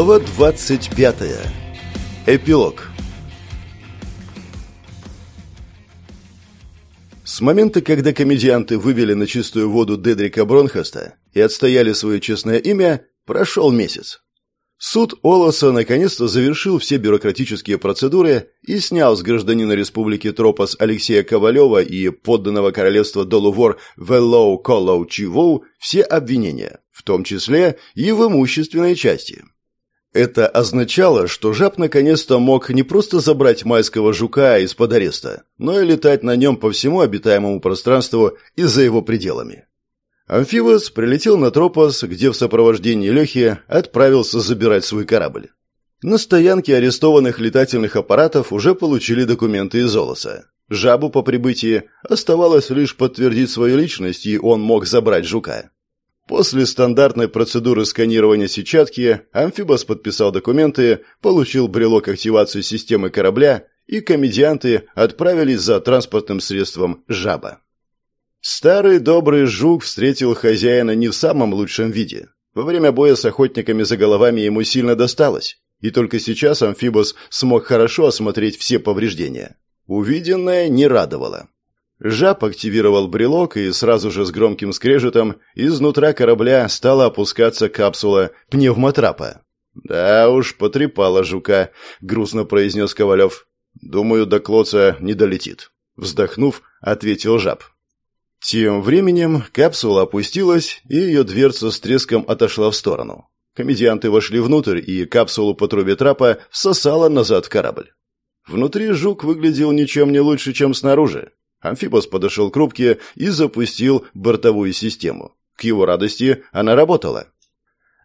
Глава 25. Эпилог. С момента, когда комедианты вывели на чистую воду Дедрика Бронхоста и отстояли свое честное имя, прошел месяц. Суд Олоса наконец-то завершил все бюрократические процедуры и снял с гражданина Республики Тропос Алексея Ковалева и подданного королевства Долувор Веллоу Коллоу Чивоу все обвинения, в том числе и в имущественной части. Это означало, что жаб наконец-то мог не просто забрать майского жука из-под ареста, но и летать на нем по всему обитаемому пространству и за его пределами. Амфибос прилетел на Тропос, где в сопровождении Лехи отправился забирать свой корабль. На стоянке арестованных летательных аппаратов уже получили документы из Золоса. Жабу по прибытии оставалось лишь подтвердить свою личность, и он мог забрать жука. После стандартной процедуры сканирования сетчатки Амфибос подписал документы, получил брелок активации системы корабля, и комедианты отправились за транспортным средством «Жаба». Старый добрый жук встретил хозяина не в самом лучшем виде. Во время боя с охотниками за головами ему сильно досталось, и только сейчас амфибос смог хорошо осмотреть все повреждения. Увиденное не радовало. Жаб активировал брелок, и сразу же с громким скрежетом изнутра корабля стала опускаться капсула пневмотрапа. «Да уж, потрепала жука», — грустно произнес Ковалев. «Думаю, до Клоца не долетит». Вздохнув, ответил жаб. Тем временем капсула опустилась, и ее дверца с треском отошла в сторону. Комедианты вошли внутрь, и капсулу по трубе трапа всосала назад в корабль. Внутри жук выглядел ничем не лучше, чем снаружи. Амфибос подошел к рубке и запустил бортовую систему. К его радости она работала.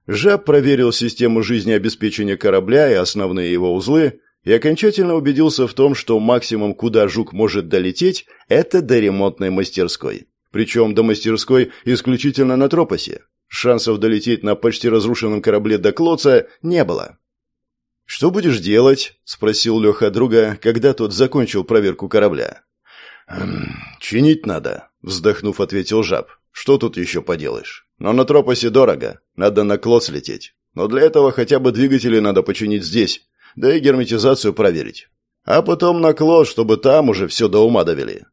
Жаб проверил систему жизнеобеспечения корабля и основные его узлы, и окончательно убедился в том, что максимум, куда жук может долететь, это до ремонтной мастерской. Причем до мастерской исключительно на Тропосе. Шансов долететь на почти разрушенном корабле до Клоца не было. «Что будешь делать?» – спросил Леха друга, когда тот закончил проверку корабля. «Эм, «Чинить надо», – вздохнув, ответил жаб. «Что тут еще поделаешь? Но на Тропосе дорого, надо на Клоц лететь. Но для этого хотя бы двигатели надо починить здесь, да и герметизацию проверить. А потом на Клоц, чтобы там уже все до ума довели.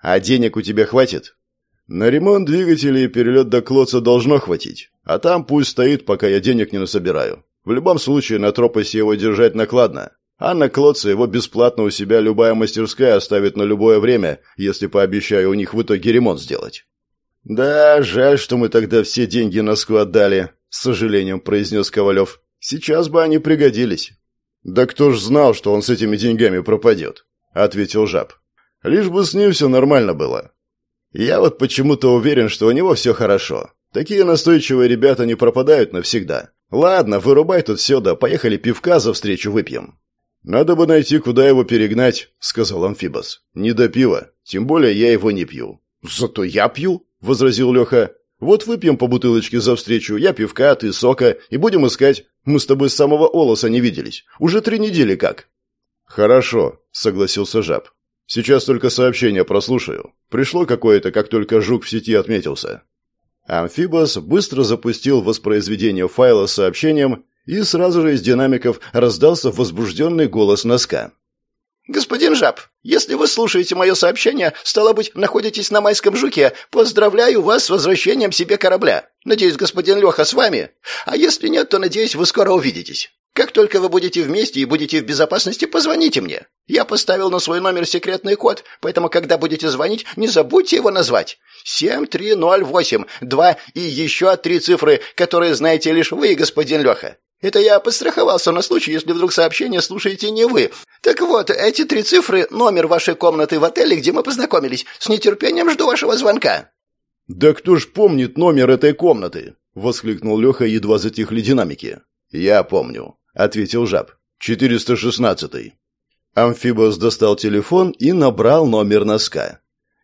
А денег у тебя хватит?» «На ремонт двигателей и перелет до Клоца должно хватить, а там пусть стоит, пока я денег не насобираю. В любом случае на Тропосе его держать накладно, а на Клодце его бесплатно у себя любая мастерская оставит на любое время, если пообещаю у них в итоге ремонт сделать. «Да, жаль, что мы тогда все деньги Носку отдали», — с сожалением произнес Ковалев. «Сейчас бы они пригодились». «Да кто ж знал, что он с этими деньгами пропадет?» — ответил жаб. «Лишь бы с ним все нормально было. Я вот почему-то уверен, что у него все хорошо. Такие настойчивые ребята не пропадают навсегда. Ладно, вырубай тут все, да поехали пивка за встречу выпьем». «Надо бы найти, куда его перегнать», — сказал Амфибос. «Не до пива. Тем более я его не пью». «Зато я пью», — возразил Леха. «Вот выпьем по бутылочке за встречу. Я пивка, ты сока. И будем искать. Мы с тобой с самого Олоса не виделись. Уже три недели как». «Хорошо», — согласился Жаб. «Сейчас только сообщение прослушаю. Пришло какое-то, как только жук в сети отметился». Амфибос быстро запустил воспроизведение файла с сообщением и сразу же из динамиков раздался возбужденный голос носка. «Господин Жаб, если вы слушаете мое сообщение, стало быть, находитесь на майском жуке, поздравляю вас с возвращением себе корабля. Надеюсь, господин Леха с вами. А если нет, то, надеюсь, вы скоро увидитесь. Как только вы будете вместе и будете в безопасности, позвоните мне. Я поставил на свой номер секретный код, поэтому, когда будете звонить, не забудьте его назвать. 7308, 2 и еще три цифры, которые знаете лишь вы, господин Леха. Это я подстраховался на случай, если вдруг сообщение слушаете не вы. Так вот, эти три цифры – номер вашей комнаты в отеле, где мы познакомились. С нетерпением жду вашего звонка». «Да кто ж помнит номер этой комнаты?» – воскликнул Леха, едва затихли динамики. «Я помню», – ответил жаб. «416-й». Амфибос достал телефон и набрал номер носка.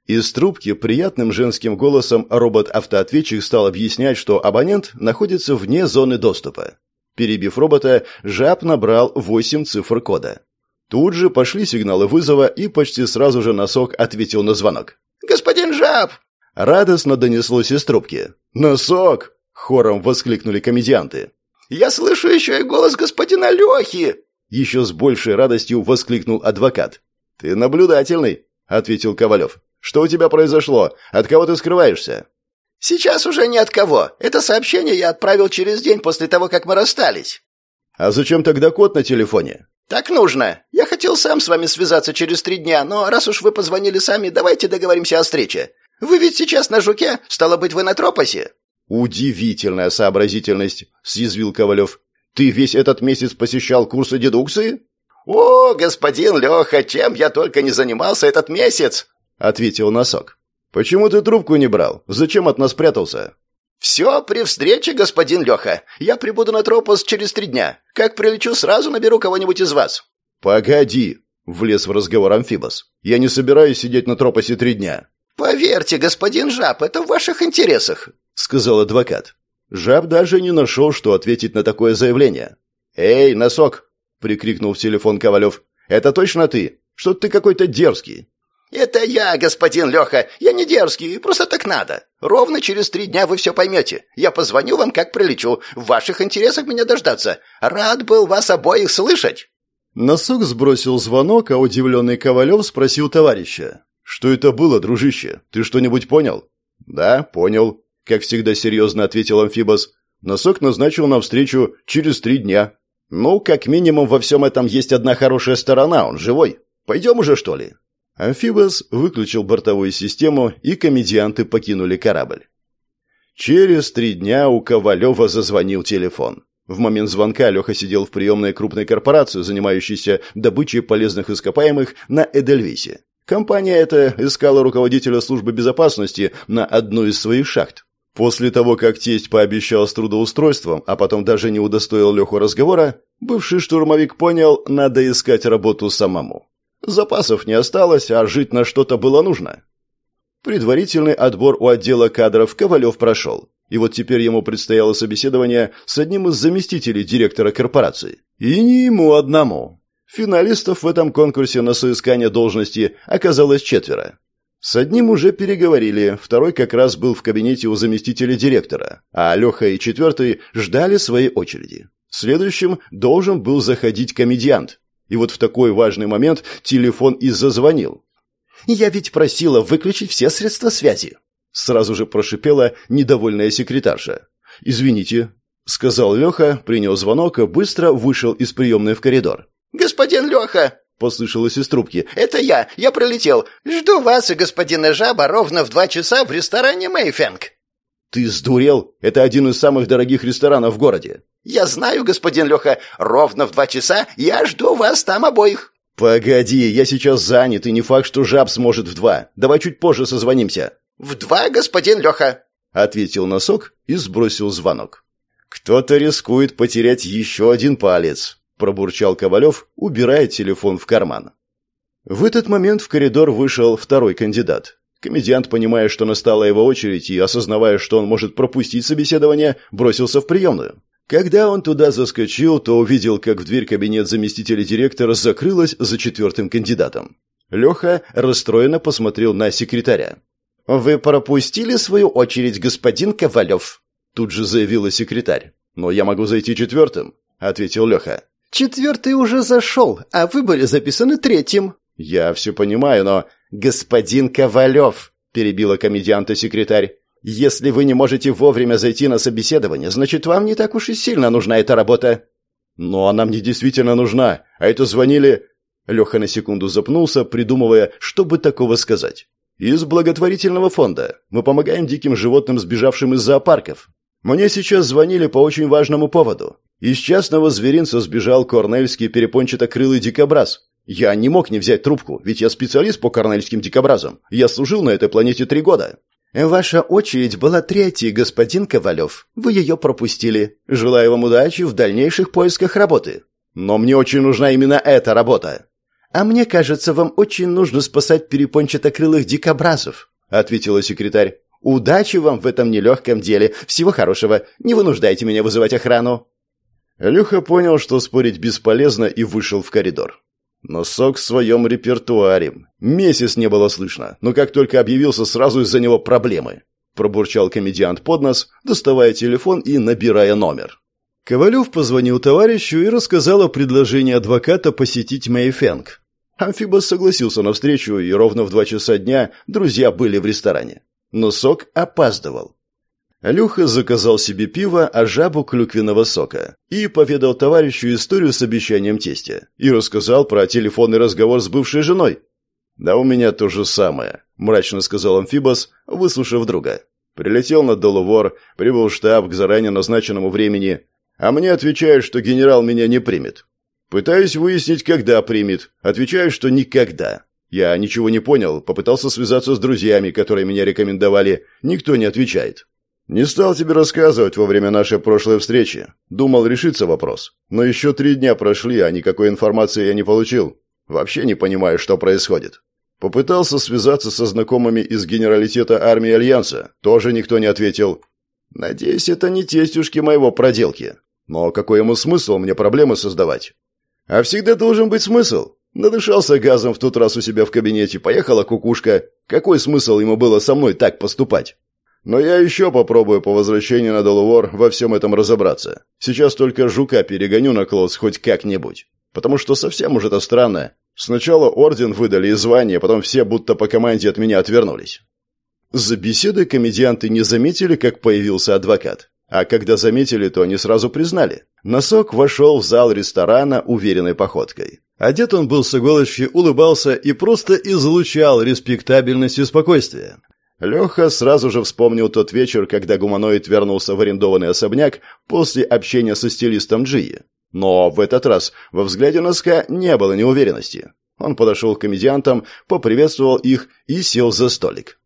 Из трубки приятным женским голосом робот-автоответчик стал объяснять, что абонент находится вне зоны доступа. Перебив робота, жаб набрал восемь цифр кода. Тут же пошли сигналы вызова, и почти сразу же носок ответил на звонок. «Господин жаб!» Радостно донеслось из трубки. «Носок!» — хором воскликнули комедианты. Я слышу еще и голос господина Лехи!» Еще с большей радостью воскликнул адвокат. «Ты наблюдательный», — ответил Ковалев. «Что у тебя произошло? От кого ты скрываешься?» «Сейчас уже ни от кого. Это сообщение я отправил через день после того, как мы расстались». «А зачем тогда код на телефоне?» «Так нужно. Я хотел сам с вами связаться через три дня, но раз уж вы позвонили сами, давайте договоримся о встрече. Вы ведь сейчас на Жуке? Стало быть, вы на Тропосе?» «Удивительная сообразительность», — съязвил Ковалев. «Ты весь этот месяц посещал курсы дедукции?» «О, господин Леха, чем я только не занимался этот месяц!» — ответил Носок. «Почему ты трубку не брал? Зачем от нас прятался?» «Все при встрече, господин Леха. Я прибуду на Тропос через три дня. Как прилечу, сразу наберу кого-нибудь из вас». «Погоди», — влез в разговор Амфибос. «Я не собираюсь сидеть на Тропосе три дня». «Поверьте, господин Жаб, это в ваших интересах», — сказал адвокат. Жаб даже не нашел, что ответить на такое заявление. «Эй, носок!» — прикрикнул в телефон Ковалев. «Это точно ты? Что ты какой-то дерзкий?» «Это я, господин Леха. Я не дерзкий, просто так надо. Ровно через три дня вы все поймете. Я позвоню вам, как прилечу. В ваших интересах меня дождаться. Рад был вас обоих слышать». Носок сбросил звонок, а удивленный Ковалев спросил товарища. «Что это было, дружище? Ты что-нибудь понял?» «Да, понял», — как всегда серьезно ответил Амфибос. «Носок назначил нам встречу через три дня». «Ну, как минимум, во всем этом есть одна хорошая сторона, он живой. Пойдем уже, что ли?» Амфибос выключил бортовую систему, и комедианты покинули корабль. Через три дня у Ковалева зазвонил телефон. В момент звонка Леха сидел в приемной крупной корпорации, занимающейся добычей полезных ископаемых на Эдельвисе. Компания эта искала руководителя службы безопасности на одну из своих шахт. После того, как тесть пообещал с трудоустройством, а потом даже не удостоил Леху разговора, бывший штурмовик понял, надо искать работу самому. Запасов не осталось, а жить на что-то было нужно. Предварительный отбор у отдела кадров Ковалев прошел. И вот теперь ему предстояло собеседование с одним из заместителей директора корпорации. И не ему одному. Финалистов в этом конкурсе на соискание должности оказалось четверо. С одним уже переговорили, второй как раз был в кабинете у заместителя директора, а Леха и четвертый ждали своей очереди. Следующим должен был заходить комедиант, и вот в такой важный момент телефон и зазвонил. «Я ведь просила выключить все средства связи», — сразу же прошипела недовольная секретарша. «Извините», — сказал Леха, принял звонок и быстро вышел из приемной в коридор. «Господин Леха!» — послышалось из трубки. «Это я! Я прилетел! Жду вас и господина Жаба ровно в два часа в ресторане Мэйфенг!» «Ты сдурел? Это один из самых дорогих ресторанов в городе!» «Я знаю, господин Леха, ровно в два часа я жду вас там обоих». «Погоди, я сейчас занят, и не факт, что жаб сможет в два. Давай чуть позже созвонимся». «В два, господин Леха», — ответил носок и сбросил звонок. «Кто-то рискует потерять еще один палец», — пробурчал Ковалев, убирая телефон в карман. В этот момент в коридор вышел второй кандидат. Комедиант, понимая, что настала его очередь и осознавая, что он может пропустить собеседование, бросился в приемную. Когда он туда заскочил, то увидел, как в дверь кабинет заместителя директора закрылась за четвертым кандидатом. Леха расстроенно посмотрел на секретаря. «Вы пропустили свою очередь, господин Ковалев», — тут же заявила секретарь. «Но я могу зайти четвертым», — ответил Леха. «Четвертый уже зашел, а вы были записаны третьим». «Я все понимаю, но...» «Господин Ковалев», — перебила комедианта секретарь, если вы не можете вовремя зайти на собеседование, значит, вам не так уж и сильно нужна эта работа. Но она мне действительно нужна. А это звонили... Леха на секунду запнулся, придумывая, что бы такого сказать. Из благотворительного фонда. Мы помогаем диким животным, сбежавшим из зоопарков. Мне сейчас звонили по очень важному поводу. Из частного зверинца сбежал корнельский перепончатокрылый дикобраз. Я не мог не взять трубку, ведь я специалист по корнельским дикобразам. Я служил на этой планете три года. «Ваша очередь была третьей, господин Ковалев. Вы ее пропустили. Желаю вам удачи в дальнейших поисках работы». «Но мне очень нужна именно эта работа». «А мне кажется, вам очень нужно спасать перепончатокрылых дикобразов», — ответила секретарь. «Удачи вам в этом нелегком деле. Всего хорошего. Не вынуждайте меня вызывать охрану». Люха понял, что спорить бесполезно, и вышел в коридор. Носок в своем репертуаре. Месяц не было слышно, но как только объявился, сразу из-за него проблемы. Пробурчал комедиант под нос, доставая телефон и набирая номер. Ковалев позвонил товарищу и рассказал о предложении адвоката посетить Мэйфэнг. Амфибос согласился на встречу, и ровно в два часа дня друзья были в ресторане. Но сок опаздывал. Люха заказал себе пиво, а жабу клюквенного сока. И поведал товарищу историю с обещанием тестя. И рассказал про телефонный разговор с бывшей женой. «Да у меня то же самое», – мрачно сказал Амфибос, выслушав друга. Прилетел на Долувор, прибыл в штаб к заранее назначенному времени, а мне отвечают, что генерал меня не примет. Пытаюсь выяснить, когда примет. Отвечаю, что никогда. Я ничего не понял, попытался связаться с друзьями, которые меня рекомендовали. Никто не отвечает. Не стал тебе рассказывать во время нашей прошлой встречи. Думал, решится вопрос. Но еще три дня прошли, а никакой информации я не получил. Вообще не понимаю, что происходит. Попытался связаться со знакомыми из генералитета армии Альянса. Тоже никто не ответил. Надеюсь, это не тестюшки моего проделки. Но какой ему смысл мне проблемы создавать? А всегда должен быть смысл. Надышался газом в тот раз у себя в кабинете, поехала кукушка. Какой смысл ему было со мной так поступать? Но я еще попробую по возвращении на Долувор во всем этом разобраться. Сейчас только жука перегоню на Клоус хоть как-нибудь. Потому что совсем уж это странно. Сначала орден выдали и звание, потом все будто по команде от меня отвернулись. За беседой комедианты не заметили, как появился адвокат. А когда заметили, то они сразу признали. Носок вошел в зал ресторана уверенной походкой. Одет он был с иголочки, улыбался и просто излучал респектабельность и спокойствие. Леха сразу же вспомнил тот вечер, когда гуманоид вернулся в арендованный особняк после общения со стилистом Джии. Но в этот раз во взгляде носка не было неуверенности. Он подошел к комедиантам, поприветствовал их и сел за столик.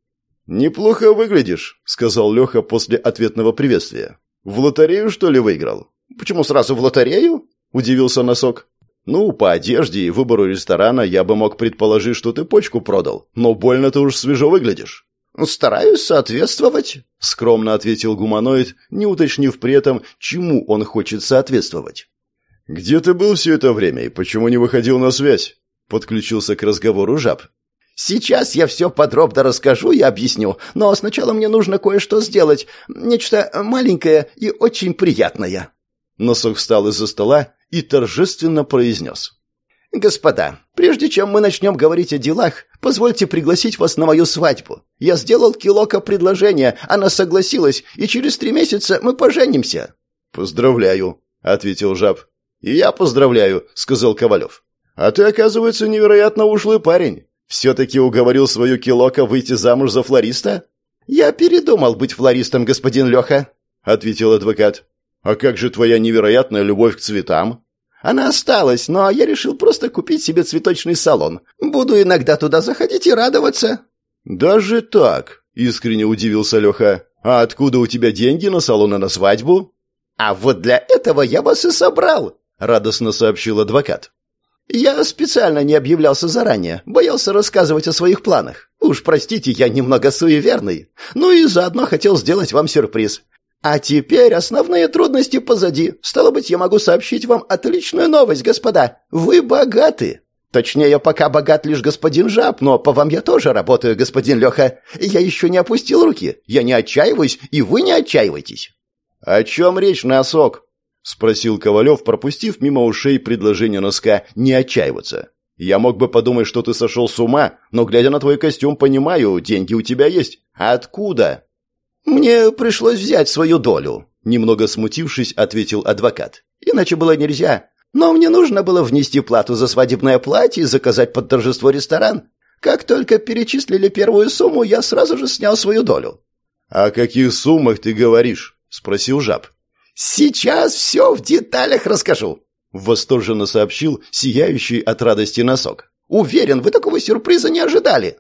«Неплохо выглядишь», — сказал Леха после ответного приветствия. «В лотерею, что ли, выиграл?» «Почему сразу в лотерею?» — удивился Носок. «Ну, по одежде и выбору ресторана я бы мог предположить, что ты почку продал, но больно ты уж свежо выглядишь». «Стараюсь соответствовать», — скромно ответил гуманоид, не уточнив при этом, чему он хочет соответствовать. «Где ты был все это время и почему не выходил на связь?» — подключился к разговору жаб. Сейчас я все подробно расскажу и объясню, но сначала мне нужно кое-что сделать, нечто маленькое и очень приятное». Носок встал из-за стола и торжественно произнес. «Господа, прежде чем мы начнем говорить о делах, позвольте пригласить вас на мою свадьбу. Я сделал Килока предложение, она согласилась, и через три месяца мы поженимся». «Поздравляю», — ответил жаб. «И я поздравляю», — сказал Ковалев. «А ты, оказывается, невероятно ушлый парень. Все-таки уговорил свою Килока выйти замуж за флориста?» «Я передумал быть флористом, господин Леха», — ответил адвокат. «А как же твоя невероятная любовь к цветам?» «Она осталась, но я решил просто купить себе цветочный салон. Буду иногда туда заходить и радоваться». «Даже так?» — искренне удивился Леха. «А откуда у тебя деньги на салон и на свадьбу?» «А вот для этого я вас и собрал», — радостно сообщил адвокат. Я специально не объявлялся заранее, боялся рассказывать о своих планах. Уж простите, я немного суеверный. Ну и заодно хотел сделать вам сюрприз. А теперь основные трудности позади. Стало быть, я могу сообщить вам отличную новость, господа. Вы богаты. Точнее, пока богат лишь господин Жаб, но по вам я тоже работаю, господин Леха. Я еще не опустил руки. Я не отчаиваюсь, и вы не отчаивайтесь. О чем речь, носок? — спросил Ковалев, пропустив мимо ушей предложение носка не отчаиваться. «Я мог бы подумать, что ты сошел с ума, но, глядя на твой костюм, понимаю, деньги у тебя есть. Откуда?» «Мне пришлось взять свою долю», — немного смутившись, ответил адвокат. «Иначе было нельзя. Но мне нужно было внести плату за свадебное платье и заказать под торжество ресторан. Как только перечислили первую сумму, я сразу же снял свою долю». «О каких суммах ты говоришь?» — спросил жаб. «Сейчас все в деталях расскажу», — восторженно сообщил сияющий от радости носок. «Уверен, вы такого сюрприза не ожидали».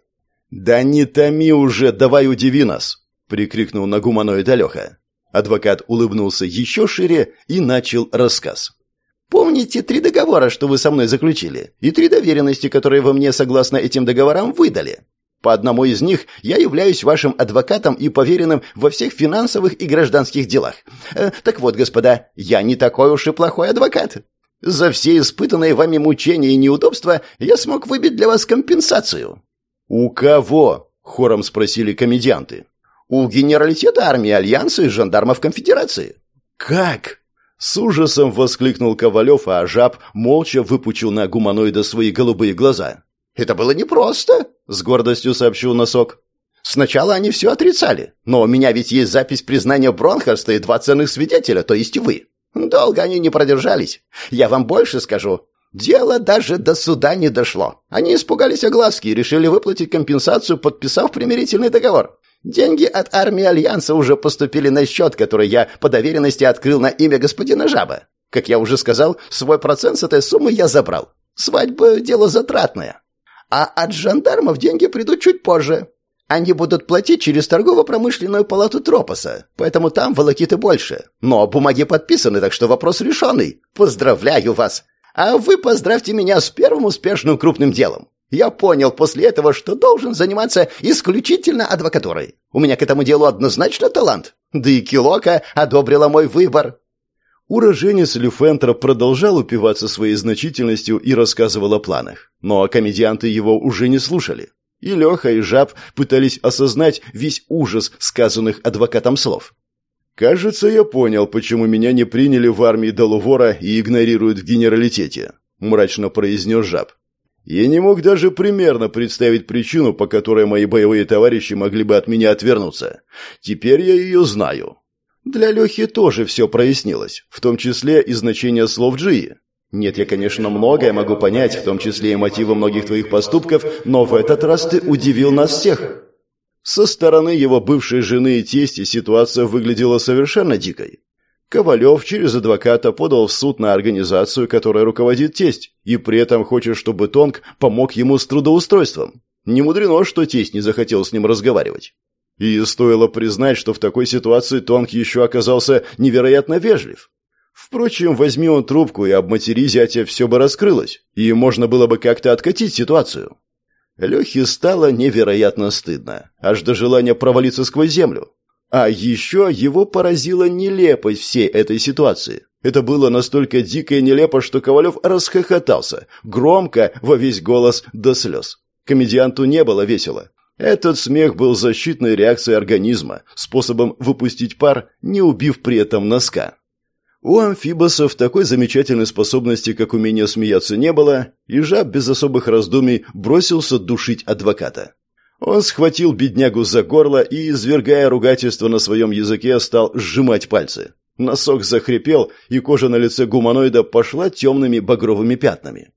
«Да не томи уже, давай удиви нас!» — прикрикнул на гуманоида Леха. Адвокат улыбнулся еще шире и начал рассказ. «Помните три договора, что вы со мной заключили, и три доверенности, которые вы мне, согласно этим договорам, выдали? По одному из них я являюсь вашим адвокатом и поверенным во всех финансовых и гражданских делах. Э, так вот, господа, я не такой уж и плохой адвокат. За все испытанные вами мучения и неудобства я смог выбить для вас компенсацию». «У кого?» — хором спросили комедианты. «У генералитета армии Альянса и жандармов Конфедерации». «Как?» С ужасом воскликнул Ковалев, а жаб молча выпучил на гуманоида свои голубые глаза. «Это было непросто», — с гордостью сообщил носок. «Сначала они все отрицали, но у меня ведь есть запись признания Бронхарста и два ценных свидетеля, то есть вы. Долго они не продержались. Я вам больше скажу. Дело даже до суда не дошло. Они испугались огласки и решили выплатить компенсацию, подписав примирительный договор. Деньги от армии Альянса уже поступили на счет, который я по доверенности открыл на имя господина Жаба. Как я уже сказал, свой процент с этой суммы я забрал. Свадьба – дело затратное. А от жандармов деньги придут чуть позже. Они будут платить через торгово-промышленную палату Тропоса, поэтому там волокиты больше. Но бумаги подписаны, так что вопрос решенный. Поздравляю вас. А вы поздравьте меня с первым успешным крупным делом. Я понял после этого, что должен заниматься исключительно адвокатурой. У меня к этому делу однозначно талант. Да и Килока одобрила мой выбор. Уроженец Люфентра продолжал упиваться своей значительностью и рассказывал о планах. Но комедианты его уже не слушали. И Леха, и Жаб пытались осознать весь ужас сказанных адвокатом слов. «Кажется, я понял, почему меня не приняли в армии Долувора и игнорируют в генералитете», – мрачно произнес Жаб. Я не мог даже примерно представить причину, по которой мои боевые товарищи могли бы от меня отвернуться. Теперь я ее знаю. Для Лехи тоже все прояснилось, в том числе и значение слов Джии. Нет, я, конечно, многое могу понять, в том числе и мотивы многих твоих поступков, но в этот раз ты удивил нас всех. Со стороны его бывшей жены и тести ситуация выглядела совершенно дикой. Ковалев через адвоката подал в суд на организацию, которая руководит тесть, и при этом хочет, чтобы Тонг помог ему с трудоустройством. Не мудрено, что тесть не захотел с ним разговаривать. И стоило признать, что в такой ситуации Тонг еще оказался невероятно вежлив. Впрочем, возьми он трубку и обматери зятя, все бы раскрылось, и можно было бы как-то откатить ситуацию. Лехе стало невероятно стыдно, аж до желания провалиться сквозь землю. А еще его поразила нелепость всей этой ситуации. Это было настолько дико и нелепо, что Ковалев расхохотался, громко, во весь голос до слез. Комедианту не было весело. Этот смех был защитной реакцией организма, способом выпустить пар, не убив при этом носка. У амфибосов такой замечательной способности, как умение смеяться, не было, и жаб без особых раздумий бросился душить адвоката. Он схватил беднягу за горло и, извергая ругательство на своем языке, стал сжимать пальцы. Носок захрипел, и кожа на лице гуманоида пошла темными багровыми пятнами.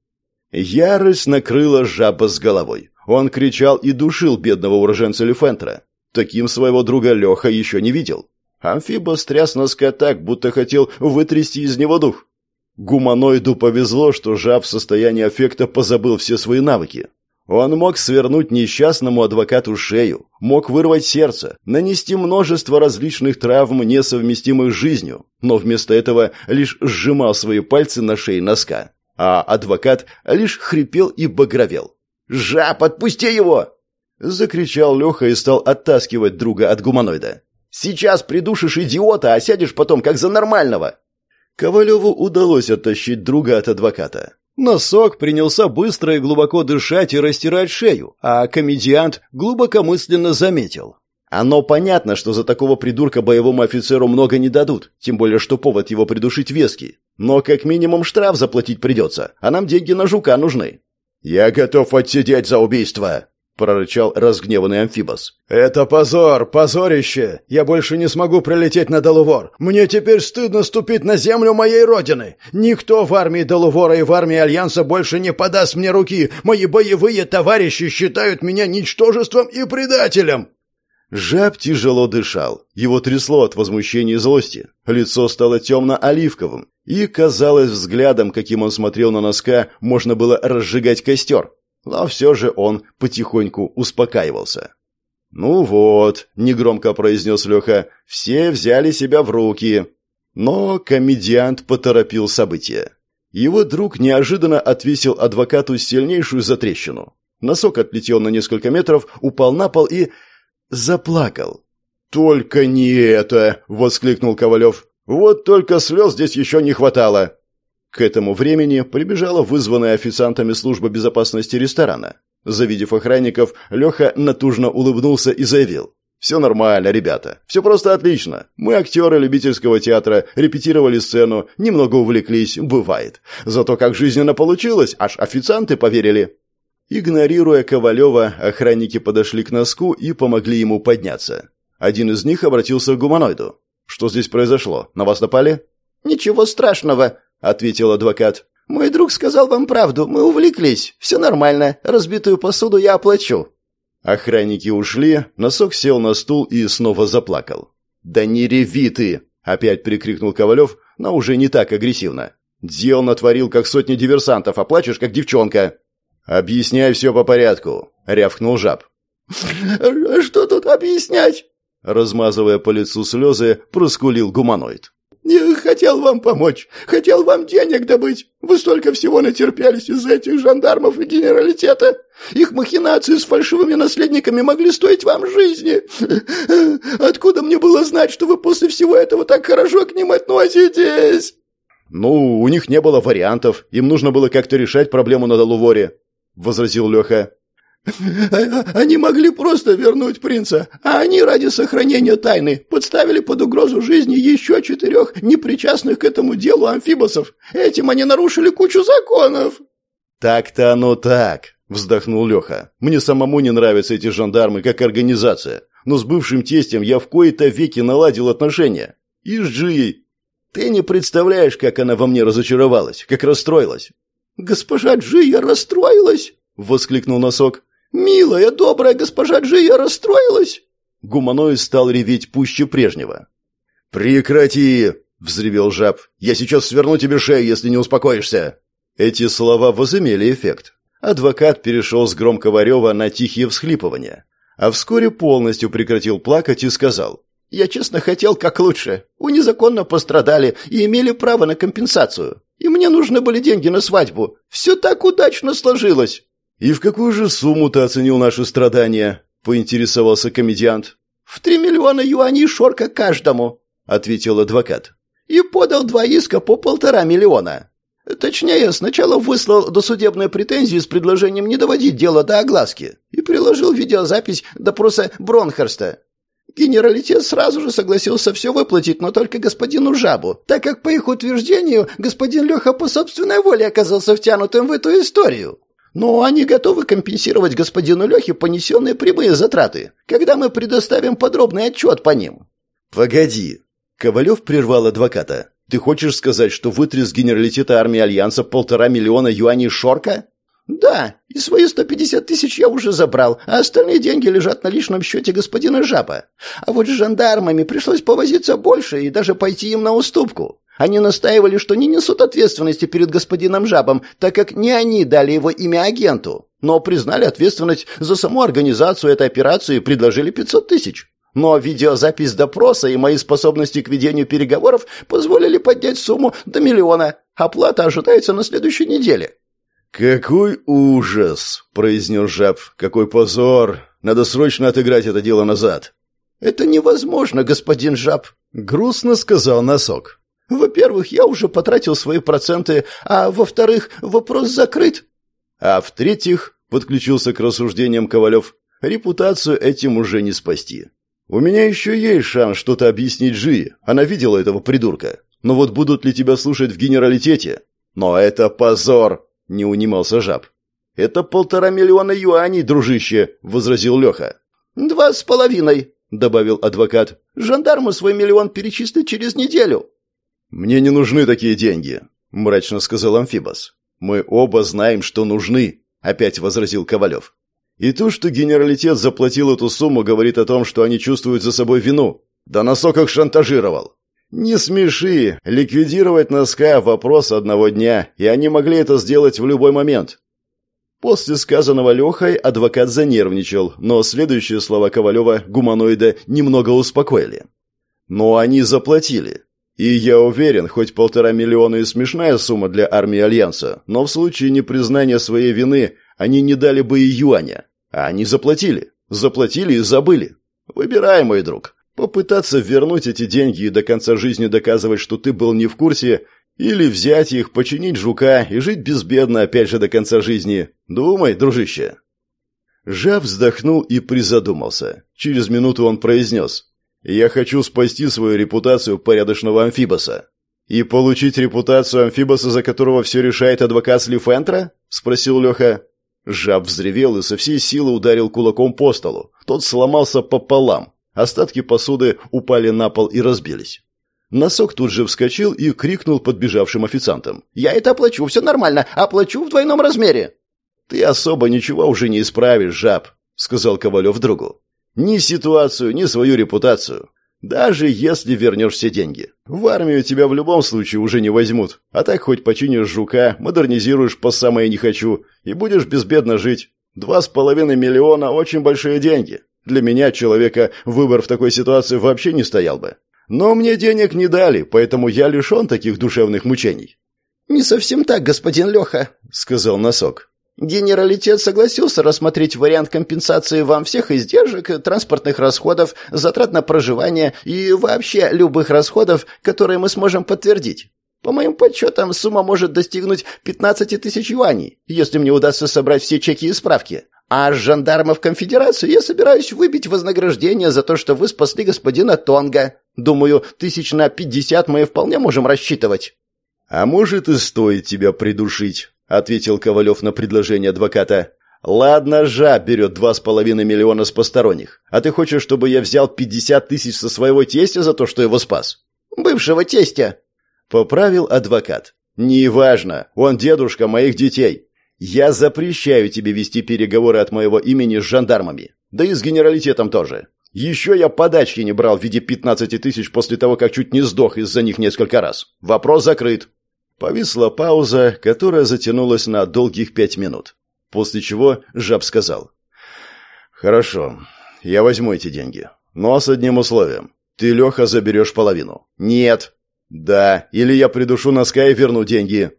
Ярость накрыла жаба с головой. Он кричал и душил бедного уроженца Люфентра. Таким своего друга Леха еще не видел. Амфиба стряс носка так, будто хотел вытрясти из него дух. Гуманоиду повезло, что жаб в состоянии аффекта позабыл все свои навыки. Он мог свернуть несчастному адвокату шею, мог вырвать сердце, нанести множество различных травм, несовместимых с жизнью, но вместо этого лишь сжимал свои пальцы на шее носка. А адвокат лишь хрипел и багровел. «Жаб, отпусти его!» Закричал Леха и стал оттаскивать друга от гуманоида. «Сейчас придушишь идиота, а сядешь потом как за нормального!» Ковалеву удалось оттащить друга от адвоката. Носок принялся быстро и глубоко дышать и растирать шею, а комедиант глубокомысленно заметил. Оно понятно, что за такого придурка боевому офицеру много не дадут, тем более что повод его придушить веский. Но как минимум штраф заплатить придется, а нам деньги на жука нужны. «Я готов отсидеть за убийство», — прорычал разгневанный амфибос. «Это позор, позорище! Я больше не смогу прилететь на Долувор! Мне теперь стыдно ступить на землю моей родины! Никто в армии Долувора и в армии Альянса больше не подаст мне руки! Мои боевые товарищи считают меня ничтожеством и предателем!» Жаб тяжело дышал. Его трясло от возмущения и злости. Лицо стало темно-оливковым. И, казалось, взглядом, каким он смотрел на носка, можно было разжигать костер. Но все же он потихоньку успокаивался. «Ну вот», — негромко произнес Леха, — «все взяли себя в руки». Но комедиант поторопил события. Его друг неожиданно отвесил адвокату сильнейшую затрещину. Носок отлетел на несколько метров, упал на пол и... заплакал. «Только не это!» — воскликнул Ковалев. «Вот только слез здесь еще не хватало!» К этому времени прибежала вызванная официантами служба безопасности ресторана. Завидев охранников, Леха натужно улыбнулся и заявил. Все нормально, ребята. Все просто отлично. Мы актеры любительского театра, репетировали сцену, немного увлеклись, бывает. Зато как жизненно получилось, аж официанты поверили. Игнорируя Ковалева, охранники подошли к носку и помогли ему подняться. Один из них обратился к гуманоиду. «Что здесь произошло? На вас напали?» «Ничего страшного», — ответил адвокат. «Мой друг сказал вам правду. Мы увлеклись. Все нормально. Разбитую посуду я оплачу». Охранники ушли, носок сел на стул и снова заплакал. «Да не реви ты!» — опять прикрикнул Ковалев, но уже не так агрессивно. «Дел натворил, как сотни диверсантов, а плачешь, как девчонка!» «Объясняй все по порядку», — рявкнул жаб. «А «Что тут объяснять?» Размазывая по лицу слезы, проскулил гуманоид. «Не хотел вам помочь, хотел вам денег добыть. Вы столько всего натерпелись из-за этих жандармов и генералитета. Их махинации с фальшивыми наследниками могли стоить вам жизни. Откуда мне было знать, что вы после всего этого так хорошо к ним относитесь?» «Ну, у них не было вариантов. Им нужно было как-то решать проблему на Долуворе», — возразил Леха. Они могли просто вернуть принца, а они ради сохранения тайны подставили под угрозу жизни еще четырех непричастных к этому делу амфибосов. Этим они нарушили кучу законов. Так-то оно так, вздохнул Леха. Мне самому не нравятся эти жандармы как организация, но с бывшим тестем я в кои-то веки наладил отношения. И с Джией. Ты не представляешь, как она во мне разочаровалась, как расстроилась. Госпожа Джия расстроилась, воскликнул носок. «Милая, добрая госпожа Джия расстроилась?» Гуманоид стал реветь пуще прежнего. «Прекрати!» — взревел жаб. «Я сейчас сверну тебе шею, если не успокоишься!» Эти слова возымели эффект. Адвокат перешел с громкого рева на тихие всхлипывания, а вскоре полностью прекратил плакать и сказал. «Я честно хотел как лучше. Вы незаконно пострадали и имели право на компенсацию. И мне нужны были деньги на свадьбу. Все так удачно сложилось. «И в какую же сумму ты оценил наши страдания?» – поинтересовался комедиант. «В три миллиона юаней шорка каждому», – ответил адвокат. «И подал два иска по полтора миллиона. Точнее, сначала выслал досудебные претензии с предложением не доводить дело до огласки и приложил видеозапись допроса Бронхерста. Генералитет сразу же согласился все выплатить, но только господину Жабу, так как, по их утверждению, господин Леха по собственной воле оказался втянутым в эту историю. Но они готовы компенсировать господину Лехе понесенные прямые затраты, когда мы предоставим подробный отчет по ним». «Погоди!» Ковалев прервал адвоката. «Ты хочешь сказать, что вытряс генералитета армии Альянса полтора миллиона юаней шорка?» «Да, и свои 150 тысяч я уже забрал, а остальные деньги лежат на личном счете господина Жаба. А вот с жандармами пришлось повозиться больше и даже пойти им на уступку. Они настаивали, что не несут ответственности перед господином Жабом, так как не они дали его имя агенту, но признали ответственность за саму организацию этой операции и предложили 500 тысяч. Но видеозапись допроса и мои способности к ведению переговоров позволили поднять сумму до миллиона. Оплата ожидается на следующей неделе. «Какой ужас!» – произнес Жаб. «Какой позор! Надо срочно отыграть это дело назад!» «Это невозможно, господин Жаб!» – грустно сказал Носок. Во-первых, я уже потратил свои проценты, а во-вторых, вопрос закрыт. А в-третьих, подключился к рассуждениям Ковалев, репутацию этим уже не спасти. У меня еще есть шанс что-то объяснить Жи, она видела этого придурка. Но вот будут ли тебя слушать в генералитете? Но это позор, не унимался жаб. Это полтора миллиона юаней, дружище, возразил Леха. Два с половиной, добавил адвокат. Жандарму свой миллион перечислят через неделю. «Мне не нужны такие деньги», — мрачно сказал Амфибос. «Мы оба знаем, что нужны», — опять возразил Ковалев. «И то, что генералитет заплатил эту сумму, говорит о том, что они чувствуют за собой вину. Да носок их шантажировал». «Не смеши. Ликвидировать носка — вопрос одного дня, и они могли это сделать в любой момент». После сказанного Лехой адвокат занервничал, но следующие слова Ковалева гуманоида немного успокоили. «Но они заплатили. И я уверен, хоть полтора миллиона и смешная сумма для армии Альянса, но в случае непризнания своей вины они не дали бы и юаня. А они заплатили. Заплатили и забыли. Выбирай, мой друг. Попытаться вернуть эти деньги и до конца жизни доказывать, что ты был не в курсе, или взять их, починить жука и жить безбедно опять же до конца жизни. Думай, дружище. Жаб вздохнул и призадумался. Через минуту он произнес. «Я хочу спасти свою репутацию порядочного амфибоса». «И получить репутацию амфибоса, за которого все решает адвокат Слифентра?» – спросил Леха. Жаб взревел и со всей силы ударил кулаком по столу. Тот сломался пополам. Остатки посуды упали на пол и разбились. Носок тут же вскочил и крикнул подбежавшим официантам. «Я это оплачу, все нормально, оплачу в двойном размере!» «Ты особо ничего уже не исправишь, жаб», — сказал Ковалев другу. «Ни ситуацию, ни свою репутацию. Даже если вернешь все деньги. В армию тебя в любом случае уже не возьмут. А так хоть починишь жука, модернизируешь по самое не хочу и будешь безбедно жить. Два с половиной миллиона – очень большие деньги. Для меня, человека, выбор в такой ситуации вообще не стоял бы. Но мне денег не дали, поэтому я лишен таких душевных мучений». «Не совсем так, господин Леха», — сказал Носок. Генералитет согласился рассмотреть вариант компенсации вам всех издержек, транспортных расходов, затрат на проживание и вообще любых расходов, которые мы сможем подтвердить. По моим подсчетам, сумма может достигнуть 15 тысяч юаней, если мне удастся собрать все чеки и справки. А жандармов конфедерации я собираюсь выбить вознаграждение за то, что вы спасли господина Тонга. Думаю, тысяч на пятьдесят мы вполне можем рассчитывать. А может и стоит тебя придушить, — ответил Ковалев на предложение адвоката. «Ладно, жаб берет два с половиной миллиона с посторонних. А ты хочешь, чтобы я взял пятьдесят тысяч со своего тестя за то, что его спас?» «Бывшего тестя», — поправил адвокат. «Неважно, он дедушка моих детей. Я запрещаю тебе вести переговоры от моего имени с жандармами. Да и с генералитетом тоже. Еще я подачки не брал в виде пятнадцати тысяч после того, как чуть не сдох из-за них несколько раз. Вопрос закрыт». Повисла пауза, которая затянулась на долгих пять минут. После чего жаб сказал. «Хорошо, я возьму эти деньги. Но с одним условием. Ты, Леха, заберешь половину». «Нет». «Да, или я придушу носка и верну деньги».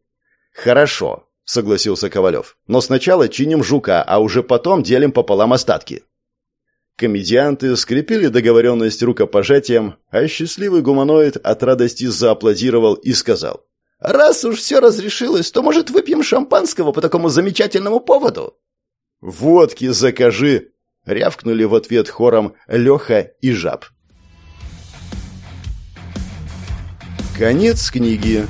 «Хорошо», — согласился Ковалев. «Но сначала чиним жука, а уже потом делим пополам остатки». Комедианты скрепили договоренность рукопожатием, а счастливый гуманоид от радости зааплодировал и сказал. Раз уж все разрешилось, то, может, выпьем шампанского по такому замечательному поводу?» «Водки закажи!» — рявкнули в ответ хором Леха и Жаб. Конец книги.